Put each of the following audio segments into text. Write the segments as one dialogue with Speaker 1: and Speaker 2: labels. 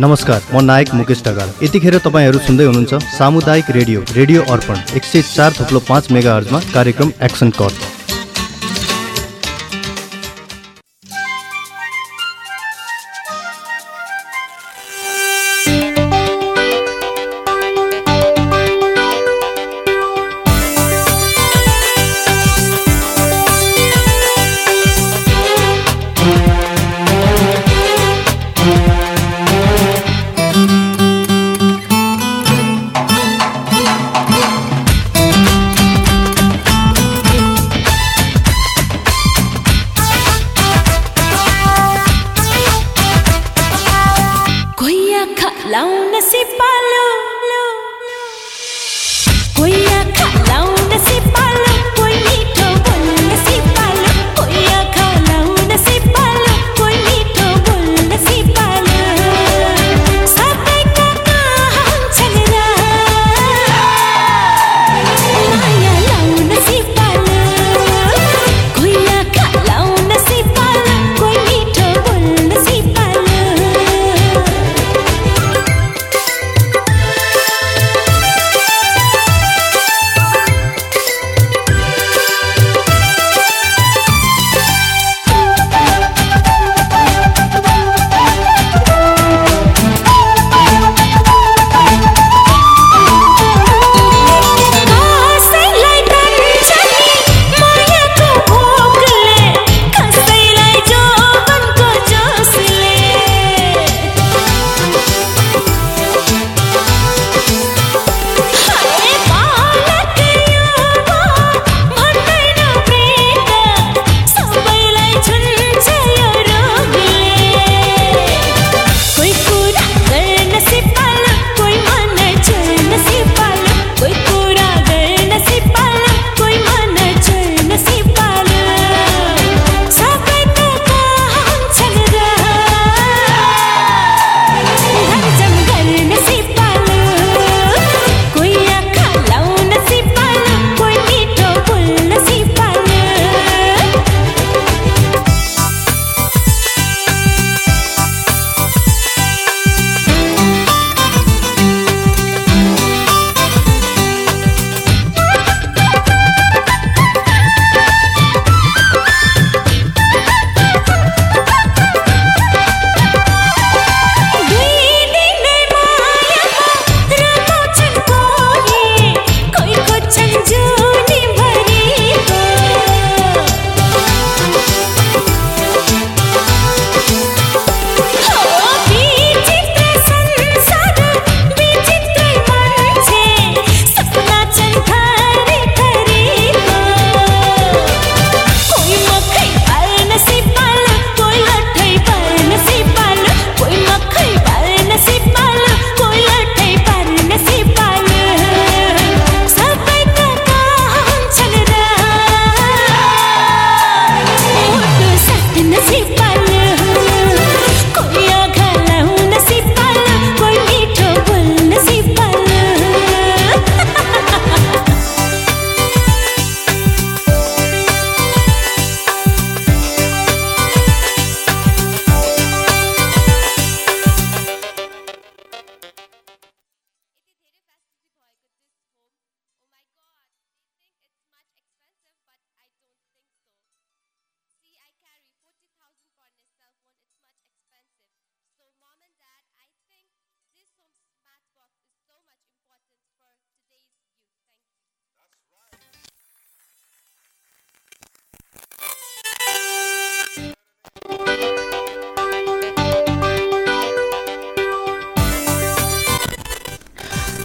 Speaker 1: नमस्कार म नायक मुकेश ढकाल। यतिखेर तपाईँहरू सुन्दै हुनुहुन्छ सामुदायिक रेडियो रेडियो अर्पण एक सय चार थुप्लो पाँच मेगा हर्जमा कार्यक्रम एक्सन कट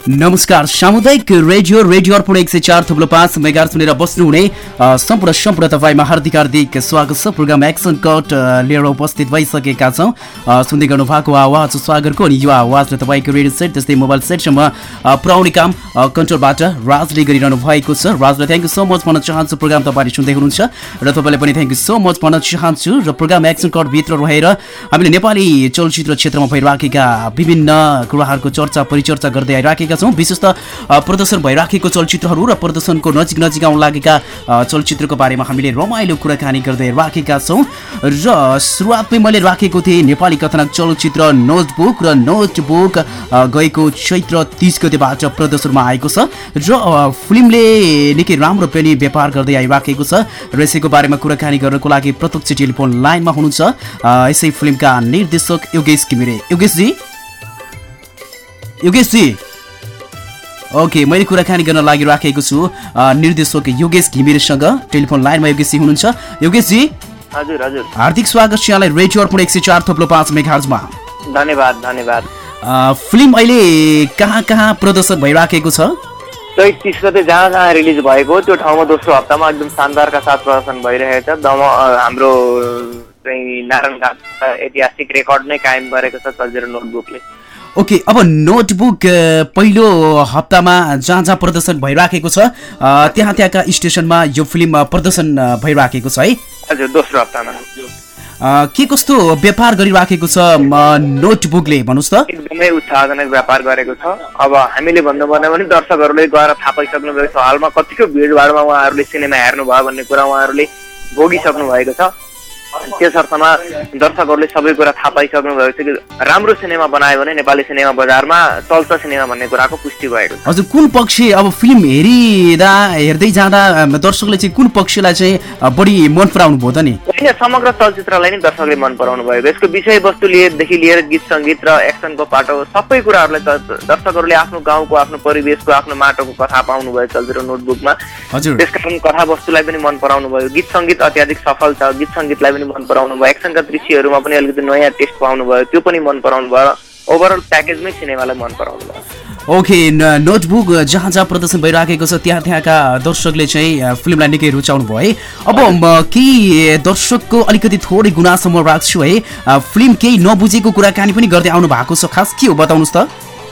Speaker 2: नमस्कार सामुदायिक रेडियो रेडियो अर्पण एक सय चार थुप्रो पाँच मेगा सुनेर बस्नुहुने सम्पूर्ण सम्पूर्ण तपाईँमा हार्दिक हार्दिक स्वागत छ। प्रोग्राम एक्सन कट लिएर उपस्थित भइसकेका छौँ। सुन्दै गर्नु भएको आवाज स्वागतको अनि यो आवाजले तपाईँको रेडियो सेट त्यस्तै मोबाइल सेटसम्म पुर्याउने काम कन्ट्रोलबाट राजले गरिरहनु भएको छ। राजलाई थ्याङ्क यू सो मच भन्न चाहन्छु। प्रोग्राम तपाईँले सुन्दै हुनुहुन्छ र तपाईँलाई पनि थ्याङ्क यू सो मच भन्न चाहन्छु र प्रोग्राम एक्सन कटभित्र रहेर हामीले नेपाली चलचित्र क्षेत्रमा भइराखेका विभिन्न कुराहरूको चर्चा परिचर्चा गर्दै आइराखेका राखेका छौँ। विशेष त प्रदर्शन भइराखेको चलचित्रहरू र प्रदर्शनको नजिक नजिक आउन लागेका चलचित्रको बारेमा हामीले रमाइलो कुराकानी गर्दै राखेका छौँ। र सुरुवातमै मैले राखेको थिएँ नेपाली कथनक चलचित्र नोटबुक र नोटबुक गएको चैत्र तिस गतेबाट प्रदर्शनमा आएको छ। र फिल्मले निकै राम्रो पनि व्यापार गर्दै आइराखेको छ। र यसैको बारेमा कुराकानी गर्नको लागि प्रत्यक्ष टेलिफोन लाइनमा हुनुहुन्छ यसै फिल्मका निर्देशक योगेश घिमिरे योगेशजी? योगेशजी? ओके मैले कुराकानी गर्न लागि राखेको छु निर्देशक योगेश घिमिरेसँग। टेलिफोन लाइनमा योगेशजी हुनुहुन्छ। योगेशजी
Speaker 3: हजुर हजुर।
Speaker 2: हार्दिक स्वागत छ यहाँलाई रेडियो अर्पण एक सय चार थप्लो पाँच मेघार्जमा
Speaker 3: धन्यवाद धन्यवाद।
Speaker 2: फिल्म अहिले कहाँ कहाँ प्रदर्शन भइराखेको छ?
Speaker 3: चैत तिस गते जहाँ जहाँ रिलिज भएको त्यो ठाउँमा दोस्रो हप्तामा एकदम शानदारका साथ प्रदर्शन भइरहेको छ दम हाम्रो चाहिँ नारायणघाट ऐतिहासिक रेकर्ड नै कायम गरेको छ चलचित्र नोटबुकले।
Speaker 2: ओके अब नोटबुक पहिलो हप्तामा जहाँ जहाँ प्रदर्शन भइराखेको छ। त्यहाँ त्यहाँका स्टेसनमा यो फिल्म प्रदर्शन भइराखेको छ है।
Speaker 3: हजुर दोस्रो हप्तामा।
Speaker 2: के कस्तो व्यापार गरिराखेको छ नोटबुकले भन्नुहोस् त।
Speaker 3: एकदमै उत्साहजनक व्यापार गरेको छ। अब हामीले भन्नुपर्ने भने दर्शकहरूले गएर थाहा पाइसक्नु भएको छ हालमा कतिको भिडभाडमा उहाँहरूले सिनेमा हेर्नुभयो भन्ने कुरा उहाँहरूले भोगिसक्नु भएको छ। त्यस अर्थमा दर्शकहरूले सबै कुरा थाहा पाइसक्नु भएको छ कि राम्रो सिनेमा बनायो भने नेपाली सिनेमा बजारमा चल्छ सिनेमा भन्ने कुराको पुष्टि भएको छ।
Speaker 2: हजुर कुन पक्ष अब फिल्म हेरिँदा हेर्दै जाँदा दर्शकले चाहिँ कुन पक्षलाई चाहिँ बढी मन पराउनु भयो त नि?
Speaker 3: होइन समग्र चलचित्रलाई नै दर्शकले मन पराउनु भएको यसको विषयवस्तु लिएदेखि लिएर गीत सङ्गीत र एक्सनको पाटो सबै कुराहरूलाई दर्शकहरूले आफ्नो गाउँको आफ्नो परिवेशको आफ्नो माटोको कथा पाउनुभयो चलचित्र नोटबुकमा।
Speaker 2: हजुर।
Speaker 3: त्यसकारण कथावस्तुलाई पनि मन पराउनु भयो। गीत सङ्गीत अत्याधिक सफल छ। गीत सङ्गीतलाई पनि मन पराउनु भयो एक्सनका दृश्यहरूमा पनि अलिकति नयाँ टेस्ट पाउनु भयो त्यो पनि मन पराउनु भयो। ओभरअल प्याकेजमै सिनेमालाई मन पराउनु भयो।
Speaker 2: ओके नोटबुक जहाँ जहाँ प्रदर्शन भइराखेको छ त्यहाँ त्यहाँका दर्शकले चाहिँ फिल्मलाई निकै रुचाउनु भयो है। अब केही दर्शकको अलिकति थोरै गुनासो म राख्छु है। फिल्म केही नबुझेको कुराकानी पनि गर्दै आउनु भएको छ। खास के हो बताउनुहोस् त।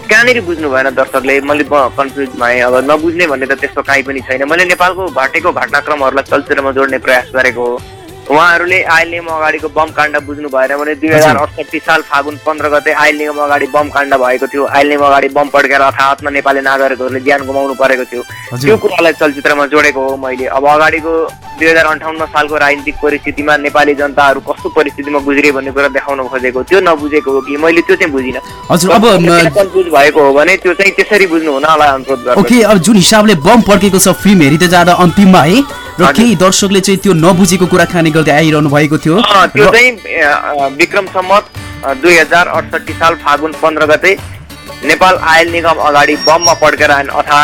Speaker 3: कहाँनिर बुझ्नु भएन दर्शकले? मैले कन्फ्युज भएँ। अब नबुझ्ने भन्ने त त्यस्तो काहीँ पनि छैन। मैले नेपालको घटेको घटनाक्रमहरूलाई चलचित्रमा जोड्ने प्रयास गरेको हो। उहाँहरूले आयल निगम अगाडिको बम काण्ड बुझ्नु भएन भने दुई हजार अडसठी साल फागुन पन्ध्र गते आयल निगम अगाडि बम काण्ड भएको थियो। आयल निगम अगाडि बम पड्केर अर्थात्मा नेपाली नागरिकहरूले ज्यान गुमाउनु परेको थियो। त्यो कुरालाई चलचित्रमा जोडेको हो मैले। अब अगाडिको दुई हजार अन्ठाउन्न सालको राजनीतिक परिस्थितिमा नेपाली जनताहरू कस्तो परिस्थितिमा गुज्रिए भन्ने कुरा देखाउन खोजेको त्यो नबुझेको हो कि मैले त्यो चाहिँ बुझिनँ।
Speaker 2: हजुर अब
Speaker 3: कन्फ्युज भएको हो भने त्यो चाहिँ त्यसरी बुझ्नु हुन होला अनुरोध गर्छु
Speaker 2: अब जुन हिसाबले बम पड्केको छ फिल्म हेरिँदै जाँदा अन्तिममा है र। केही दर्शकले चाहिँ त्यो नबुझेको कुराकानी गर्दै आइरहनु भएको थियो
Speaker 3: त्यो चाहिँ विक्रम सम्मत दुई हजार अडसठी साल फागुन पन्ध्र गते नेपाल आयल निगम अगाडि बममा पड्केर अथवा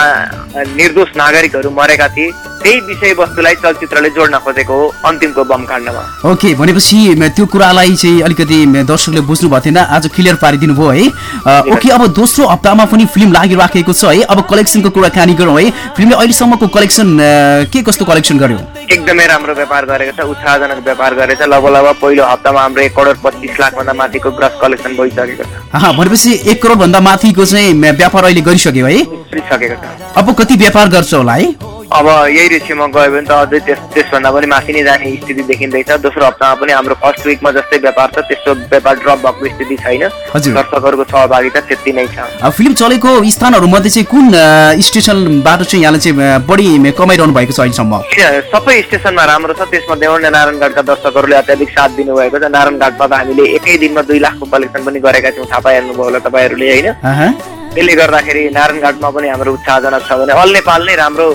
Speaker 3: निर्दोष नागरिकहरू मरेका थिए त्यही विषयवस्तुलाई चलचित्रले जोड्न खोजेको हो अन्तिमको बम काण्डमा
Speaker 2: ओके भनेपछि त्यो कुरालाई चाहिँ अलिकति दर्शकले बुझ्नु भएको थिएन। आज क्लियर पारिदिनु भयो है ओके अब दोस्रो हप्तामा पनि फिल्म लागिराखेको छ है। अब कलेक्सनको कुराकानी गरौँ है। फिल्मले अहिलेसम्मको कलेक्सन के कस्तो कलेक्सन गर्यो?
Speaker 3: एकदमै राम्रो व्यापार गरेको छ उत्साहजनक व्यापार गरेको छ लगभग लगभग पहिलो हप्तामा हाम्रो एक करोड पच्चिस लाखभन्दा माथिको ग्रस कलेक्सन भइसकेको छ।
Speaker 2: भनेपछि एक करोडभन्दा माथिको चाहिँ व्यापार अहिले गरिसक्यो है। अब कति व्यापार गर्छ होला है?
Speaker 3: अब यही रेसियोमा गयो भने त अझै त्यस त्यसभन्दा पनि माथि नै जाने स्थिति देखिँदैछ। दोस्रो हप्तामा पनि हाम्रो फर्स्ट विकमा जस्तै व्यापार छ त्यस्तो व्यापार ड्रप भएको स्थिति छैन। दर्शकहरूको सहभागिता त्यति नै छ।
Speaker 2: फिल्म चलेको स्थानहरू मध्ये चाहिँ कुन स्टेसनबाट चाहिँ यहाँले चाहिँ बढी कमाइरहनु भएको छ अहिलेसम्म?
Speaker 3: सबै स्टेसनमा राम्रो छ त्यसमध्ये एउटा नारायणघाटका दर्शकहरूले अत्याधिक साथ दिनुभएको छ। नारायणघाटमा त हामीले एकै दिनमा दुई लाखको कलेक्सन पनि गरेका थियौँ थाहा पाइहाल्नुभयो होला तपाईँहरूले होइन। त्यसले गर्दाखेरि नारायणघाटमा पनि हाम्रो उत्साहजनक छ भने अल नेपाल नै राम्रो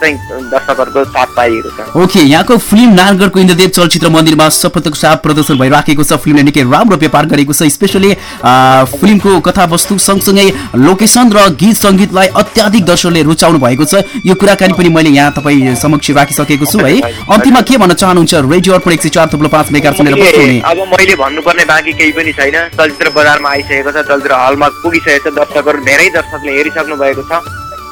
Speaker 3: दर्शकहरूको साथ पाइएको छ।
Speaker 2: ओके यहाँको फिल्म नारायणगढको इन्द्रदेव चलचित्र मन्दिरमा सफलताको साथ प्रदर्शन भइराखेको छ। फिल्मले निकै राम्रो व्यापार गरेको छ स्पेसली फिल्मको कथावस्तु सँगसँगै लोकेसन र गीत सङ्गीतलाई अत्याधिक दर्शकले रुचाउनु भएको छ। यो कुराकानी पनि मैले यहाँ तपाईँ समक्ष राखिसकेको छु है। अन्तिममा के भन्न चाहनुहुन्छ? रेडियो अर्पण एक सय चार थुप्रो पाँच मेगा सुनेर बस्नुहुने।
Speaker 3: अब मैले भन्नुपर्ने बाँकी केही पनि छैन। चलचित्र बजारमा आइसकेको छ चलचित्र हलमा पुगिसकेको छ। दर्शकहरू धेरै दर्शकले हेरिसक्नु भएको छ।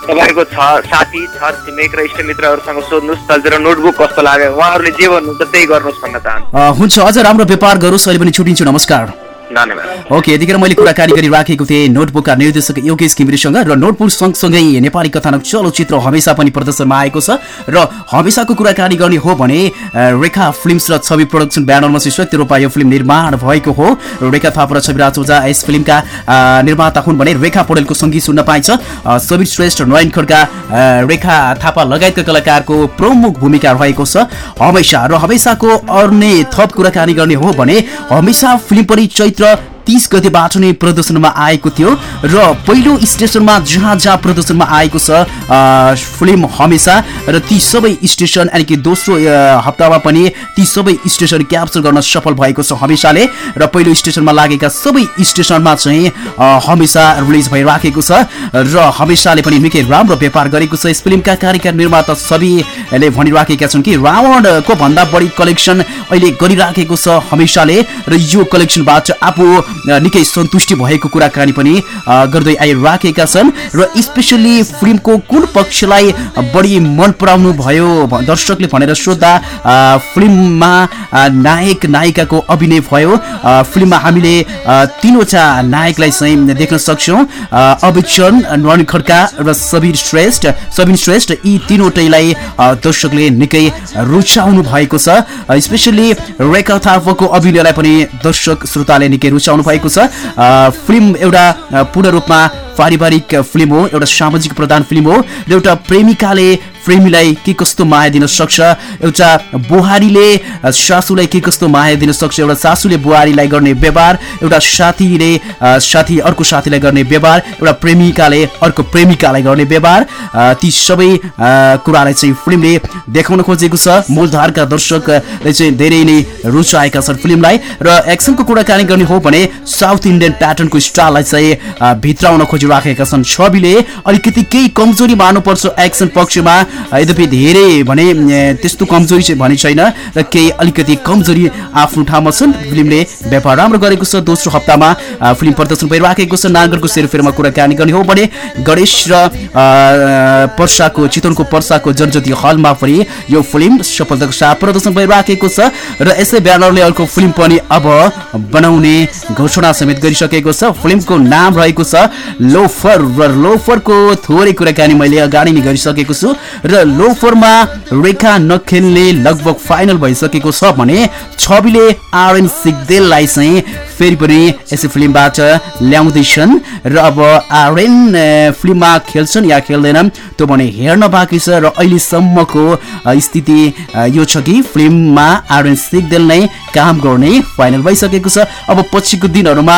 Speaker 3: तपाईँहरूको छ साथी छर छिमेक र इष्टमित्रहरूसँग सोध्नुहोस् चलचित्र नोटबुक कस्तो लाग्यो? उहाँहरूले जे भन्नुहुन्छ त्यही गर्नुहोस् भन्न चाहन्छु।
Speaker 2: हुन्छ अझ राम्रो व्यापार गरोस् अहिले पनि छुटिन्छु नमस्कार। ओके यतिखेर मैले कुराकानी गरिराखेको थिएँ। नोटबुकका निर्देशक योगेश घिमिरेसँग र नोटबुक सँगसँगै नेपाली कथानक चलचित्र हमेसा पनि प्रदर्शनमा आएको छ र हमेसाको कुराकानी गर्ने हो भने रेखा फिल्म्स र छवि प्रोडक्सन ब्यानरमा सत्य रूपा यो फिल्म निर्माण भएको हो। रेखा थापा र छविराज ओझा यस फिल्मका निर्माता हुन् भने रेखा पौडेलको सङ्गीत सुन्न पाइन्छ। सबिर श्रेष्ठ नयन खड्का रेखा थापा लगायतका कलाकारको प्रमुख भूमिका रहेको छ। हमेसा र हमेसाको अर्ने थप कुराकानी गर्ने हो भने हमेसा फिल्म पनि चैत्र तिस गतेबाट नै प्रदर्शनमा आएको थियो र पहिलो स्टेसनमा जहाँ जहाँ प्रदर्शनमा आएको छ फिल्म हमेसा र ती सबै स्टेसन यानि कि दोस्रो हप्तामा पनि ती सबै स्टेसन क्याप्चर गर्न सफल भएको छ हमेसाले र पहिलो स्टेसनमा लागेका सबै स्टेसनमा चाहिँ हमेसा रिलिज भइराखेको छ र हमेसाले पनि निकै राम्रो व्यापार गरेको छ। यस फिल्मका कार्यकार निर्माता सबैले भनिराखेका छन् कि रावणको भन्दा बढी कलेक्सन अहिले गरिराखेको छ हमेसाले र यो कलेक्सनबाट आफू निकै सन्तुष्टि भएको कुराकानी पनि गर्दै आइराखेका छन् र स्पेसल्ली फिल्मको कुन पक्षलाई बढी मन पराउनु भयो दर्शकले भनेर सोद्धा फिल्ममा नायक नायिकाको अभिनय भयो। फिल्ममा हामीले तीनवटा नायकलाई चाहिँ देख्न सक्छौँ। अ, अभिचरण नरण खड्का र सबीर श्रेष्ठ। सबिन श्रेष्ठ यी तीनवटैलाई दर्शकले निकै रुचाउनु भएको छ। स्पेसल्ली रेखा थापाको अभिनयलाई पनि दर्शक श्रोताले निकै रुचाउनु भएको छ। फिल्म एउटा पूर्ण रूपमा पारिवारिक फिल्म हो एउटा सामाजिक प्रधान फिल्म हो। र एउटा प्रेमिकाले प्रेमीलाई के कस्तो माया दिन सक्छ? एउटा बुहारीले सासूलाई के कस्तो माया दिन सक्छ? एउटा सासूले बुहारीलाई गर्ने व्यवहार एउटा साथीले साथी अर्को साथीलाई गर्ने व्यवहार एउटा प्रेमिकाले अर्को प्रेमिकालाई गर्ने व्यवहार ती सबै कुरालाई चाहिँ फिल्मले देखाउन खोजेको छ। मूलधारका दर्शकले चाहिँ धेरै नै रुचाएका छन् फिल्मलाई। र एक्सनको कुराकानी गर्ने हो भने साउथ इन्डियन प्याटर्नको स्टाइललाई चाहिँ भित्राउन खोजिराखेका छन् छविले। अलिकति केही कमजोरी मान्नुपर्छ एक्सन पक्षमा। यद्यपि धेरै भने त्यस्तो कमजोरी चाहिँ भने छैन र केही अलिकति कमजोरी आफ्नो ठाउँमा छन्। फिल्मले व्यापार राम्रो गरेको छ। दोस्रो हप्तामा फिल्म प्रदर्शन भइराखेको छ। नागरको सेरोफेरोमा कुराकानी गर्ने हो भने गणेश र पर्साको चितवनको पर्साको जनज्योति हलमा पनि यो फिल्म सफलताको साथ प्रदर्शन भइराखेको छ र यसै ब्यानरले अर्को फिल्म पनि अब बनाउने घोषणा समेत गरिसकेको छ। फिल्मको नाम रहेको छ लोफर र लोफरको थोरै कुराकानी मैले अगाडि नै गरिसकेको छु। लोफरमा रेखा नखेल्ने लगभग फाइनल भइसकेको छ भने छविले आरएन सिग्देललाई चाहिँ फेरि पनि यसै फिल्मबाट ल्याउँदैछन् र अब आरएन अ, फिल्ममा खेल्छन् या खेल्दैनन् त्यो भने हेर्न बाँकी छ र अहिलेसम्मको स्थिति यो छ कि फिल्ममा आरएन सिग्देल नै काम गर्ने फाइनल भइसकेको छ। अब पछिको दिनहरूमा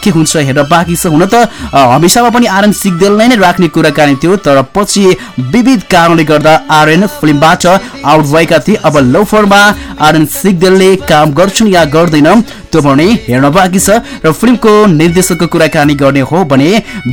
Speaker 2: के हुन्छ हेर्न बाँकी छ हुन त हमेसामा पनि आरएन सिग्देललाई नै राख्ने कुराकानी थियो तर पछि विविध कारणले गर्दा आरएन फिल्मबाट आउट भएका थिए। अब लोफरमा आरएन सिग्देलले काम गर्छन् या गर्दैनन् त्यो भने हेर्न बाँकी छ र फिल्मको निर्देशकको कुराकानी गर्ने हो भने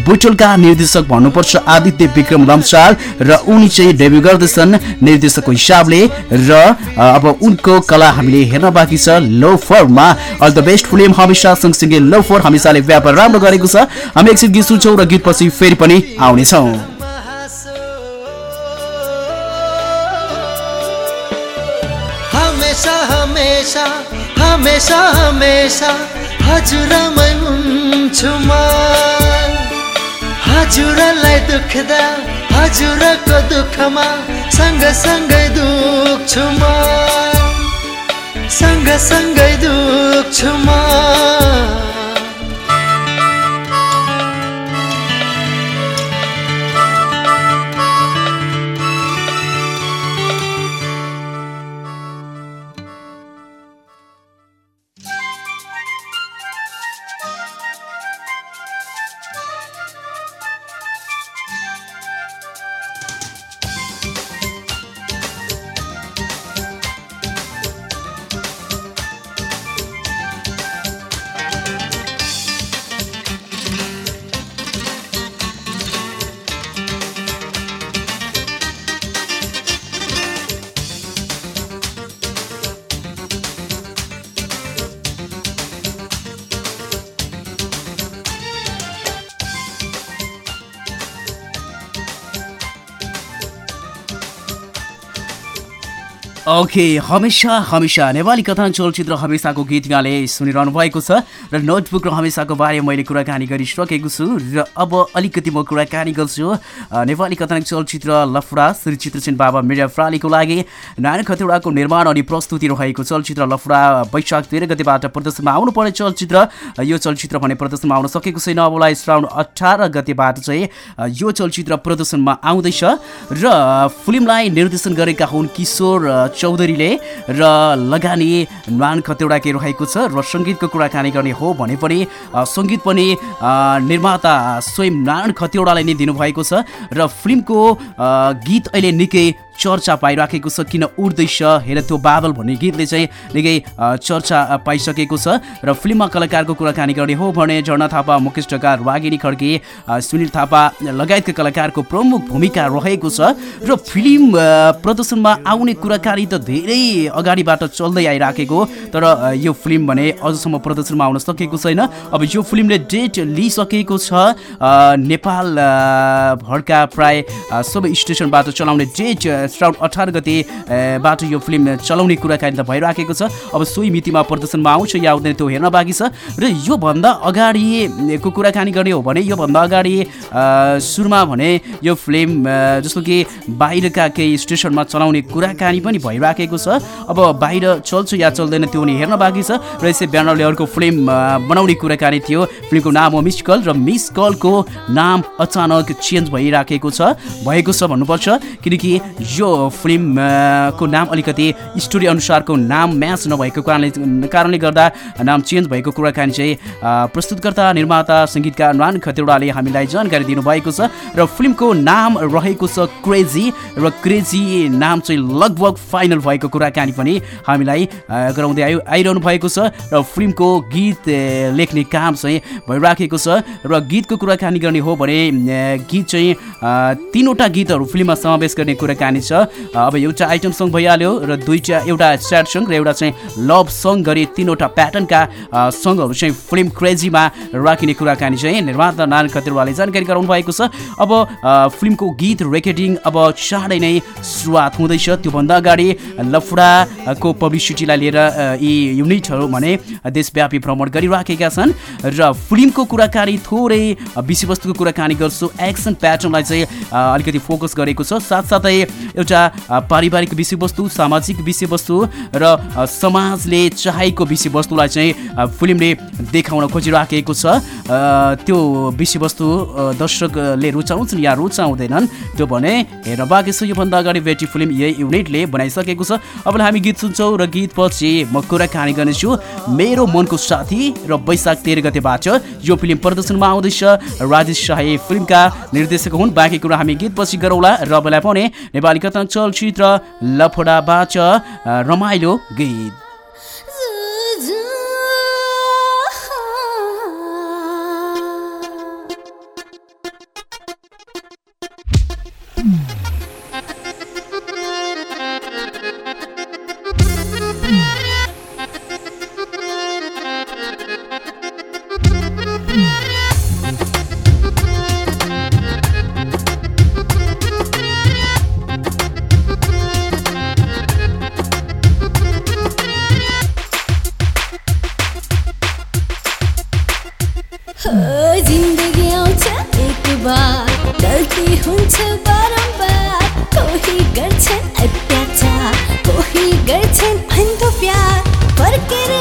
Speaker 2: बुटोलका निर्देशक भन्नुपर्छ आदित्य विक्रम लम्साल र उनी चाहिँ डेब्यू गर्दैछन् निर्देशकको हिसाबले र अब उनको कला हामीले हेर्न बाँकी छ। लो फरमा अल द बेस्ट फिल्म हमेसा सँगसँगै लो फर हमेसाले व्यापार राम्रो गरेको छ। हामी एकछिन गीत सुन्छौँ र गीतपछि फेरि पनि आउनेछौँ।
Speaker 4: हमेसा हमेसा हजुरमै हुन्छु म। हजुरलाई दुख्दा हजुरको दुःखमा सँगसँगै दुख्छु म। सँगसँगै दुख्छु म।
Speaker 2: ओके हमेसा हमेसा नेपाली कथन चलचित्र हमेसाको गीत गाले सुनिरहनु भएको छ र नोटबुक र हमेसाको बारे मैले कुराकानी गरिसकेको छु र अब अलिकति म कुराकानी गर्छु। नेपाली कथन चलचित्र लफडा श्री चित्रसेन बाबा मिडिया प्रालीको लागि नारायण खतेडाको निर्माण अनि प्रस्तुति रहेको चलचित्र लफडा वैशाख तेह्र गतिबाट प्रदर्शनमा आउनुपर्ने चलचित्र। यो चलचित्र भने प्रदर्शनमा आउन सकेको छैन। अबलाई श्रावण अठार गतिबाट चाहिँ यो चलचित्र प्रदर्शनमा आउँदैछ। र फिल्मलाई निर्देशन गरेका हुन् किशोर चौधरीले र लगानी मान खतेडाकै रहेको छ र सङ्गीतको कुराकानी गर्ने हो भने पनि सङ्गीत पनि निर्माता स्वयं नारायण खतेडाले नै दिनुभएको छ र फिल्मको गीत अहिले निकै चर्चा पाइराखेको छ किन उड्दैछ हेर त्यो बादल भन्ने गीतले चाहिँ निकै चर्चा पाइसकेको छ। र फिल्ममा कलाकारको कुराकानी गर्ने हो भने झर्ना थापा मुकेश ढका वागिनी खड्के सुनिल थापा लगायतका कलाकारको प्रमुख भूमिका रहेको छ। र फिल्म प्रदर्शनमा आउने कुराकानी त धेरै अगाडिबाट चल्दै आइराखेको तर यो फिल्म भने अझसम्म प्रदर्शनमा आउन सकेको छैन। अब यो फिल्मले डेट लिइसकेको छ। नेपाल भरका प्राय सबै स्टेसनबाट चलाउने डेट श्रावण अठार गतेबाट यो फिल्म चलाउने कुराकानी त भइराखेको छ। अब सोही मितिमा प्रदर्शनमा आउँछ या आउँदैन त्यो हेर्न बाँकी छ। र योभन्दा अगाडिको कुराकानी गर्ने हो भने योभन्दा अगाडि सुरुमा भने यो फिल्म जस्तो कि बाहिरका केही स्टेसनमा चलाउने कुराकानी पनि भइराखेको छ। अब बाहिर चल्छ या चल्दैन त्यो नि हेर्न बाँकी छ। र यसै ब्यानरले अर्को फिल्म बनाउने कुराकानी थियो। फिल्मको नाम हो मिस कल र मिस कलको नाम अचानक चेन्ज भइराखेको छ। भएको छ भन्नुपर्छ। किनकि यो फिल्मको नाम अलिकति स्टोरी अनुसारको नाम म्याच नभएको कारणले कारणले गर्दा नाम चेन्ज भएको कुराकानी चाहिँ प्रस्तुतकर्ता निर्माता सङ्गीतकार नुहान खतेडाले हामीलाई जानकारी दिनुभएको छ र फिल्मको नाम रहेको छ क्रेजी र क्रेजी नाम चाहिँ लगभग फाइनल भएको कुराकानी पनि हामीलाई गराउँदै आयो आइरहनु भएको छ र फिल्मको गीत लेख्ने काम चाहिँ भइराखेको छ र गीतको कुराकानी गर्ने हो भने गीत चाहिँ तिनवटा गीतहरू फिल्ममा समावेश गर्ने कुराकानी छ. अब एउटा आइटम सङ्ग भइहाल्यो र दुईवटा एउटा स्याड सङ्ग र एउटा चाहिँ लभ सङ्ग गरी तिनवटा प्याटर्नका सङ्गहरू चाहिँ फिल्म क्रेजीमा राखिने कुराकानी चाहिँ निर्माता नारायण खतिरवालले जानकारी गराउनु भएको छ। अब फिल्मको गीत रेकर्डिङ अब चाँडै नै सुरुवात हुँदैछ। त्योभन्दा अगाडि लफुडाको पब्लिसिटीलाई लिएर यी युनिटहरू भने देशव्यापी भ्रमण गरिराखेका छन् र फिल्मको कुराकानी थोरै विषयवस्तुको कुराकानी गर्छु। एक्सन प्याटर्नलाई चाहिँ अलिकति फोकस गरेको छ। साथसाथै एउटा पारिवारिक विषयवस्तु सामाजिक विषयवस्तु र समाजले चाहेको विषयवस्तुलाई चाहिँ फिल्मले देखाउन खोजिराखेको छ। त्यो विषयवस्तु दर्शकले रुचाउँछन् या रुचाउँदैनन् त्यो भने हेर्न बाँकी छ योभन्दा अगाडि भेटी फिल्म यही युनिटले बनाइसकेको छ। अब हामी गीत सुन्छौँ र गीतपछि म कुराकानी गर्नेछु। मेरो मनको साथी र वैशाख तेह्र गतेबाट यो फिल्म प्रदर्शनमा आउँदैछ। राजेश शाही फिल्मका निर्देशक हुन्। बाँकी कुरा हामी गीतपछि गरौँला। र बेला पनि नेपाली कथा चलचित्र लफडाबाट रमाइलो गीत। गल्ती हुन्छ बारम्बार। कोही गर्छन् अत्याचार कोही गर्छन् अन्धो प्यार फर्केर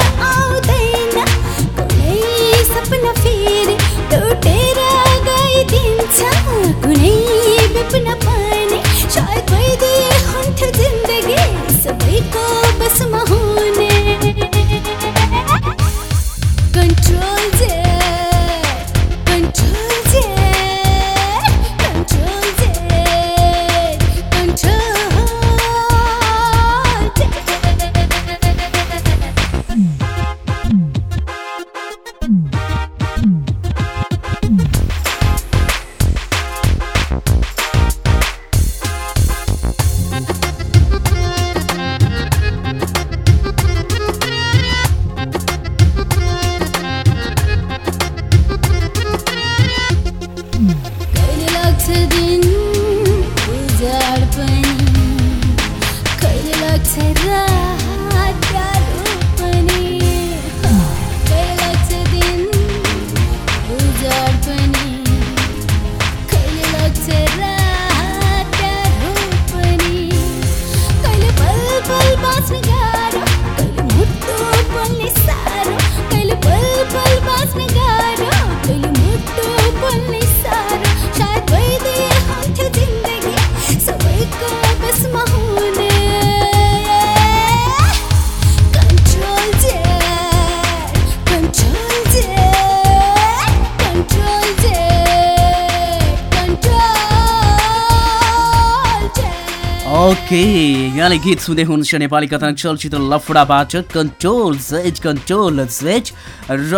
Speaker 2: यहाँले गीत सुन्दै हुनुहुन्छ नेपाली कथानक चलचित्र लफडाबाट कन्ट्रोल सेज कन्ट्रोल सेज र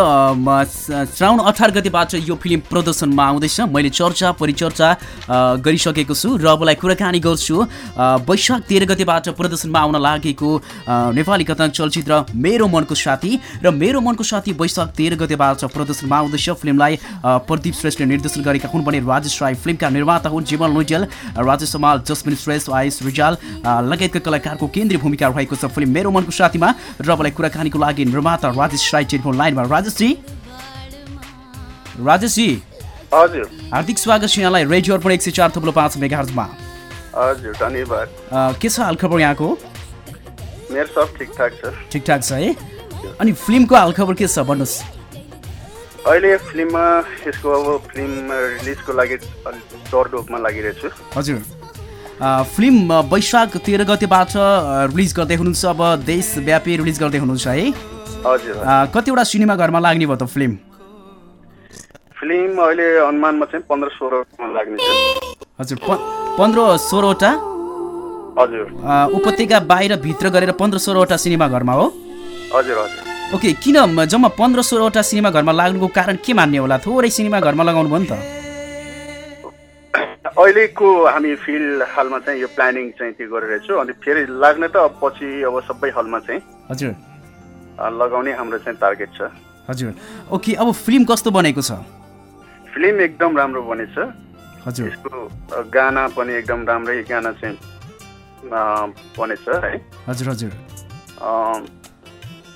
Speaker 2: श्रावण अठार गतिबाट यो फिल्म प्रदर्शनमा आउँदैछ। मैले चर्चा परिचर्चा गरिसकेको छु र अबलाई कुराकानी गर्छु। वैशाख तेह्र गतिबाट प्रदर्शनमा आउन लागेको नेपाली कथानक चलचित्र मेरो मनको साथी र मेरो मनको साथी वैशाख तेह्र गतिबाट प्रदर्शनमा आउँदैछ। फिल्मलाई प्रदीप श्रेष्ठले निर्देशन गरेका हुन् भने राजेश राई फिल्मका निर्माता हुन् जीवन लुइटेल राजेश समाल जसमिन श्रेष्ठ आयुष रिजाल लगायतका कलाकारको केन्द्रीय भूमिका रहेको छ फिल्म मेरो मनको साथीमा र मलाई कुराकानीको लागि निर्माता राजेश राई टेलिफोन लाइनमा। राजेशजी? राजेशजी?
Speaker 5: हजुर।
Speaker 2: हार्दिक स्वागत छ यहाँलाई। रेडियो अर्पण एक सय चार थप्लो पाँच मेगाहर्जमा।
Speaker 5: हजुर धन्यवाद।
Speaker 2: के छ हालखबर यहाँको?
Speaker 5: मेरो सब ठिकठाक छ।
Speaker 2: ठिकठाक छ है? अनि फिल्मको हालखबर के छ भन्नुहोस्।
Speaker 5: अहिले फिल्ममा यसको अब फिल्म रिलिजको लागि अलिक दौडधोपमा लागिरहेछु
Speaker 2: हजुर। फिल्म वैशाख तेह्र गतेबाट रिलिज गर्दै हुनुहुन्छ अब देशव्यापी रिलिज गर्दै हुनुहुन्छ है। कतिवटा सिनेमा घरमा लाग्ने भयो त फिल्म?
Speaker 5: फिल्म अहिले अनुमानमा चाहिँ पन्ध्र सोह्रमा लाग्ने छ।
Speaker 2: हजुर पन्ध्र सोह्रवटा?
Speaker 5: हजुर।
Speaker 2: उपत्यका बाहिर भित्र गरेर पन्ध्र सोह्रवटा सिनेमा घरमा हो?
Speaker 5: हजुर हजुर।
Speaker 2: ओके किन जम्मा पन्ध्र सोह्रवटा सिनेमा घरमा लाग्नुको कारण के मान्ने होला? थोरै सिनेमा घरमा लगाउनु भयो नि त।
Speaker 5: अहिलेको हामी फिलहालमा चाहिँ यो प्लानिङ चाहिँ त्यो गरिरहेछु अनि फेरि लाग्ने त पछि अब सबै हलमा चाहिँ
Speaker 2: हजुर।
Speaker 5: लगाउने हाम्रो चाहिँ टार्गेट छ।
Speaker 2: हजुर। ओके अब फिल्म कस्तो बनेको छ?
Speaker 5: फिल्म एकदम राम्रो बनेछ।
Speaker 2: हजुर।
Speaker 5: यसको गाना पनि एकदम राम्रै गाना चाहिँ बनेछ है।
Speaker 2: हजुर हजुर।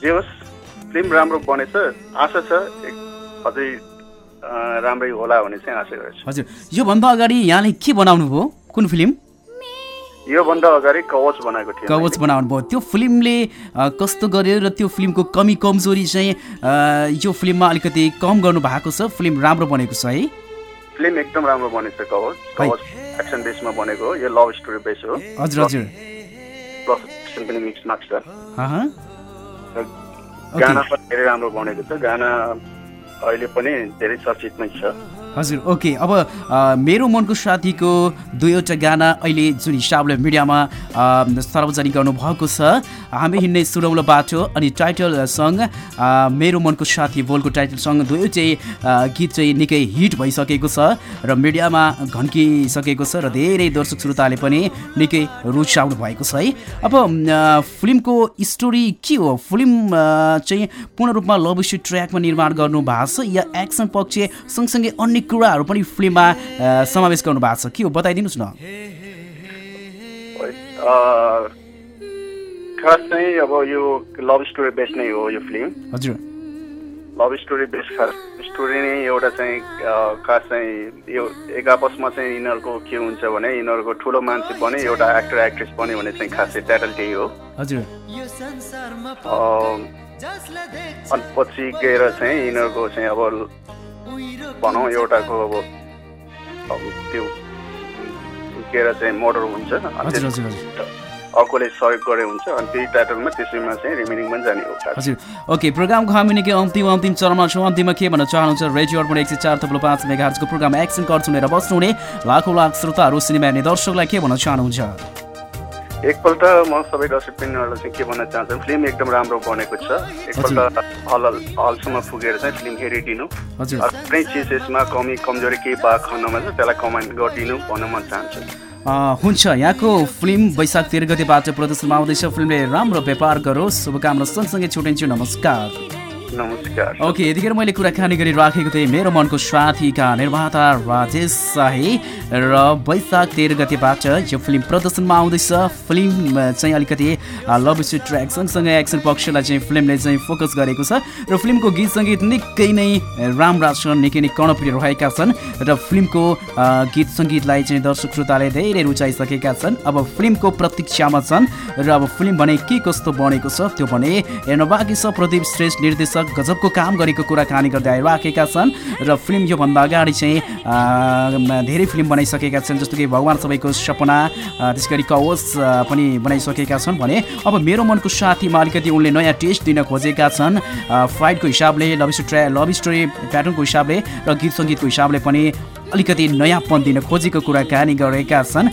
Speaker 5: जे होस् फिल्म राम्रो बनेछ आशा छ अझै राम्रै होला भन्ने चाहिँ आशा गर्छु।
Speaker 2: हजुर योभन्दा अगाडि यहाँले के बनाउनु भयो? कुन फिल्म?
Speaker 5: योभन्दा अगाडि कवच बनाएको थिएँ
Speaker 2: कवच बनाउनु भयो। त्यो फिल्मले कस्तो गर्यो र त्यो फिल्मको कमी कमजोरी चाहिँ यो फिल्ममा अलिकति कम गर्नु भएको छ? फिल्म राम्रो बनेको छ है?
Speaker 5: फिल्म एकदम राम्रो बनेछ कवच। कवच एक्सन बेसमा बनेको हो। यो लभ स्टोरी बेस हो।
Speaker 2: हजुर हजुर।
Speaker 5: प्लस एक्सन पनि मिक्स मार्क्स छ। गाना पनि धेरै राम्रो बनेको छ। गाना अहिले पनि धेरै चर्चितमै छ।
Speaker 2: हजुर ओके। अब मेरो मनको साथीको दुईवटा गाना अहिले जुन हिसाबले मिडियामा सार्वजनिक गर्नुभएको छ हामी हिँड्ने सुरौलो बाटो अनि टाइटल सङ्ग मेरो मनको साथी बोलको टाइटल सङ्ग अ, गीत चाहिँ निकै हिट भइसकेको छ र मिडियामा घन्किसकेको छ र धेरै दर्शक श्रोताले पनि निकै रुचाउनु भएको छ है। अब फिल्मको स्टोरी के हो? फिल्म चाहिँ पूर्ण रूपमा लभ स्टोरी ट्र्याकमा निर्माण गर्नु भएको छ या एक्सन पक्ष सँगसँगै अन्य कुराहरू पनि फिल्ममा समावेश गर्नु भएको छ। के हो बताइदिनुहोस् न।
Speaker 5: खास चाहिँ अब यो लभ स्टोरी बेस नै हो यो फिल्म।
Speaker 2: हजुर।
Speaker 5: लभ स्टोरी बेस खास स्टोरी नै एउटा चाहिँ खास चाहिँ यो एक आपसमा चाहिँ यिनीहरूको के हुन्छ भने यिनीहरूको ठुलो मान्छे बने एउटा एक्टर एक्ट्रेस बन्यो भने चाहिँ खासै टाइटल त्यही हो।
Speaker 2: हजुर।
Speaker 5: अनि पछि गएर चाहिँ यिनीहरूको चाहिँ अब भनौँ एउटाको अब त्यो गएर चाहिँ मर्डर हुन्छ अर्कोले सहयोग गरे हुन्छ अनि त्यही टाइटलमा त्यसैमा चाहिँ रिमेनिङ पनि जाने हो
Speaker 2: हजुर। ओके प्रोग्रामको हामी निकै अन्तिम अन्तिम चरणमा छौँ। अन्तिममा के भन्न चाहनुहुन्छ? रेडियो अर्पण एक सय चार थप्लो पाँच मेगाहर्जको प्रोग्राम एक्सन कट सुनेर बस्नुहुने लाखौँ लाख श्रोताहरू सिनेमा हेर्ने दर्शकलाई के भन्न चाहनुहुन्छ?
Speaker 5: एकपल्ट म सबै दर्शकपिनहरूलाई चाहिँ के भन्न चाहन्छु फिल्म एकदम राम्रो बनेको छ। एकपल्ट हल हलसम्म पुगेर चाहिँ फिल्म हेरिदिनु। कुनै चिज यसमा कमी कमजोरी केही भएको खण्डमा चाहिँ त्यसलाई कमेन्ट गरिदिनु भन्न मन चाहन्छु।
Speaker 2: हुन्छ। यहाँको फिल्म वैशाख तेह्र गतिबाट प्रदर्शनमा आउँदैछ। फिल्मले राम्रो व्यापार गरोस्। शुभकामना सँगसँगै छुट्टिन्छु नमस्कार।
Speaker 5: नमस्कार।
Speaker 2: ओके यतिखेर मैले कुराकानी गरिराखेको थिएँ मेरो मनको साथीका निर्माता राजेश शाही र वैशाख तेह्र गतिबाट यो फिल्म प्रदर्शनमा आउँदैछ। फिल्म चाहिँ अलिकति लभ स्टोरी ट्र्याक सँगसँगै एक्सन पक्षलाई चाहिँ फिल्मले चाहिँ फोकस गरेको छ र फिल्मको गीत सङ्गीत निकै नै राम्रा छन् निकै नै कर्णप्रिय रहेका छन् र फिल्मको गीत सङ्गीतलाई चाहिँ दर्शक श्रोताले धेरै रुचाइसकेका छन्। अब फिल्मको प्रतीक्षामा छन् र अब फिल्म भने के कस्तो बनेको छ त्यो भने हेर्न बाँकी छ प्रदीप श्रेष्ठ निर्देशक गजबको काम गरेको कुराकानी गर्दै आइराखेका छन् र फिल्म योभन्दा अगाडि चाहिँ धेरै फिल्म बनाइसकेका छन् जस्तो कि भगवान् सबैको सपना त्यस गरी कवच पनि बनाइसकेका छन् भने अब मेरो मनको साथीमा अलिकति उनले नयाँ टेस्ट दिन खोजेका छन्। फाइटको हिसाबले लभ स्टोरी लभ स्टोरी प्याटर्नको हिसाबले र गीत सङ्गीतको हिसाबले पनि अलिकति नयाँपन दिन खोजेको कुराकानी गरेका छन्।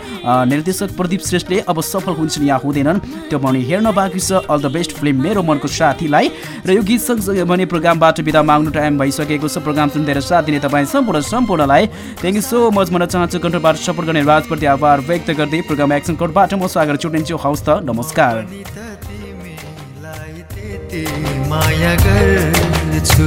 Speaker 2: निर्देशक प्रदीप श्रेष्ठले अब सफल हुन्छन् या हुँदैनन्। त्यो पनि हेर्न बाँकी छ। अल द बेस्ट फिल्म मेरो मनको साथीलाई। र यो गीत सँगसँगै भने प्रोग्रामबाट बिदा माग्नु टाइम भइसकेको छ। प्रोग्राम सुनिदिएर साथ दिने तपाईँ सम्पूर्ण सम्पूर्णलाई थ्याङ्क यू सो मच भन्न चाहन्छु कन्ट्रोलबाट सपोर्ट गर्ने राजप्रति आभार व्यक्त गर्दै प्रोग्राम एक्सन कोडबाट म स्वागत छुट्टिन्छु। हौस् त नमस्कार।
Speaker 4: माया गर्छु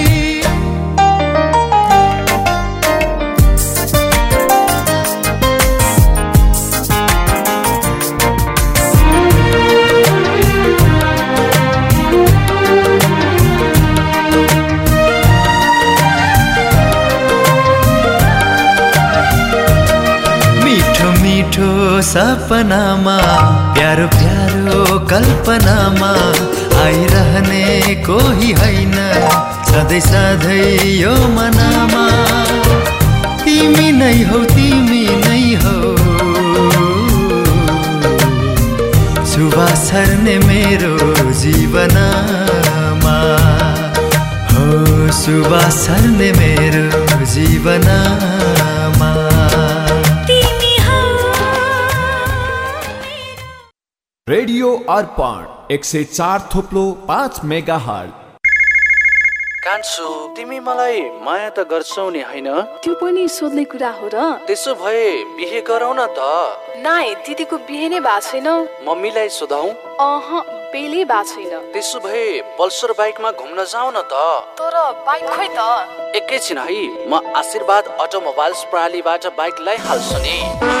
Speaker 4: सपनामा प्यारो प्यारो कल्पनामा आइरहने कोही होइन सधैँ सधैँ यो मनामा। तिमी नै हौ तिमी नै हौ। सुवास छर्ने मेरो जीवनमा। हो सुवास छर्ने मेरो जीवनमा।
Speaker 6: रेडियो अर्पण एक सय चार थोप्लो पाँच मेगा हट
Speaker 7: कान्छु तिमी मलाई माया त गर्छौ नि होइन?
Speaker 8: त्यो पनि सोध्ने कुरा हो र।
Speaker 7: त्यसो भए बिहे गरौ न त।
Speaker 8: नाइ दिदीको बिहे नै भएको छैन।
Speaker 7: मम्मीलाई सोधौ।
Speaker 8: अह बेलै भएको छैन।
Speaker 7: त्यसो भए पल्सर बाइकमा घुम्न जाऊ न त।
Speaker 8: तर बाइक खोइ त।
Speaker 7: एकैछिन है म आशीर्वाद अटोमोबाइल्स प्रणालीबाट बाइक ल्याइहाल्छु नि।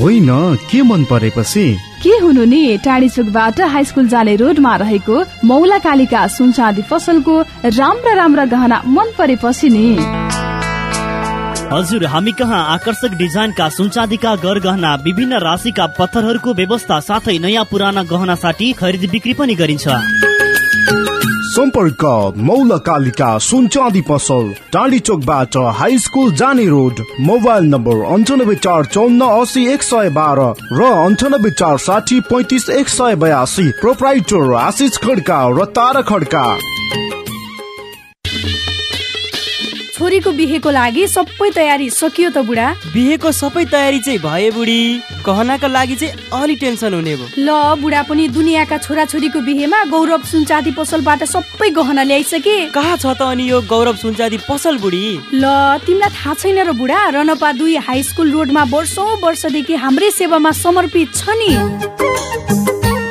Speaker 9: होइन के मन परेपछि?
Speaker 8: के हुनु नि टाढी चोकबाट हाई स्कुल जाने रोडमा रहेको मौला कालिका सुनचाँदी पसलको राम्रा राम्रा गहना मन परेपछि नि।
Speaker 10: हजुर हामी कहाँ आकर्षक डिजाइनका सुनचाँदीका गरगहना विभिन्न राशिका पत्थरहरूको व्यवस्था साथै नयाँ पुराना गहना साठी खरिद बिक्री पनि गरिन्छ।
Speaker 9: सम्पर्क मौल कालिका सुन चाँदी पसल टाढी चोकबाट हाई स्कुल जाने रोड मोबाइल नम्बर अन्ठानब्बे चार चौन्न असी एक सय बाह्र र अन्ठानब्बे चार साठी पैँतिस एक सय बयासी प्रोप्राइटर आशिष खड्का र तारा खड्का।
Speaker 11: छोरीको बिहेको लागि सबै तयारी सकियो त बुढा।
Speaker 12: बिहेको सबै तयारी चाहिँ भए बुढी। गहनाको लागि चाहिँ अलि टेन्सन हुने भयो।
Speaker 11: ल बुढा पनि दुनियाँका छोराछोरीको बिहेमा गौरव सुनचाँदी पसलबाट सबै गहना ल्याइसके।
Speaker 12: कहाँ छ त अनि यो गौरव सुनचाँदी पसल बुढी?
Speaker 11: ल तिमीलाई थाहा छैन र बुढा रनपा दुई हाई स्कुल रोडमा वर्षौँ वर्षदेखि हाम्रै सेवामा समर्पित छ नि।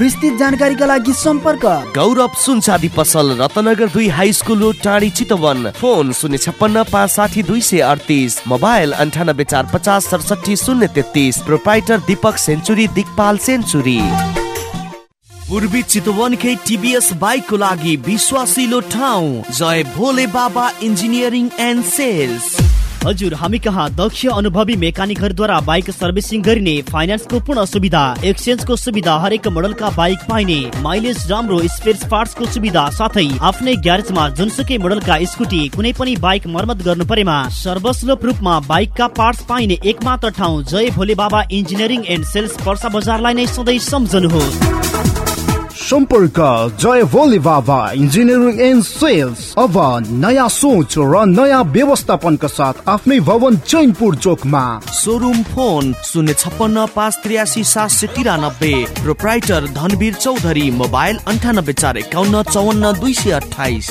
Speaker 13: विस्तृत जानकारीका लागि सम्पर्क।
Speaker 14: गौरव सुनचाँदी पसल रत्नगर दुई हाई स्कुल रोड टाढी चितवन। फोन शून्य छप्पन्न पाँच साठी दुई सय अडतिस। मोबाइल अन्ठानब्बे चार पचास सडसठी शून्य तेत्तिस। Proprietor Deepak century Digpal century. पूर्वी चितवनकै टिभीएस बाइकको लागि विश्वासिलो ठाउँ। Jai Bhole Baba engineering and sales.
Speaker 10: हजुर हामी कहाँ? दक्ष अनुभवी मेकानिकहरूद्वारा बाइक सर्भिसिङ गरिने फाइनेन्सको पूर्ण सुविधा एक्सचेन्जको सुविधा हरेक मोडलका बाइक पाइने माइलेज राम्रो स्पेयर पार्ट्सको सुविधा साथै आफ्नै ग्यारेजमा जुनसुकै मोडलका स्कुटी कुनै पनि बाइक मर्मत गर्नु परेमा सर्वस्लोप रूपमा बाइकका पार्ट्स पाइने एकमात्र ठाउँ Jai Bhole Baba engineering and sales Parsa बजारलाई नै सधैँ सम्झनुहोस्।
Speaker 9: सम्पर्क जय Bhole Baba engineering and sales अब नयाँ सोच र नयाँ व्यवस्थापनका साथ आफ्नै भवन चैनपुर चोकमा
Speaker 14: सोरुम फोन शून्य छप्पन्न पाँच त्रियासी सात सय तिरानब्बे प्रोप्राइटर धनवीर चौधरी मोबाइल अन्ठानब्बे चार एकाउन्न चौवन्न दुई सय अठाइस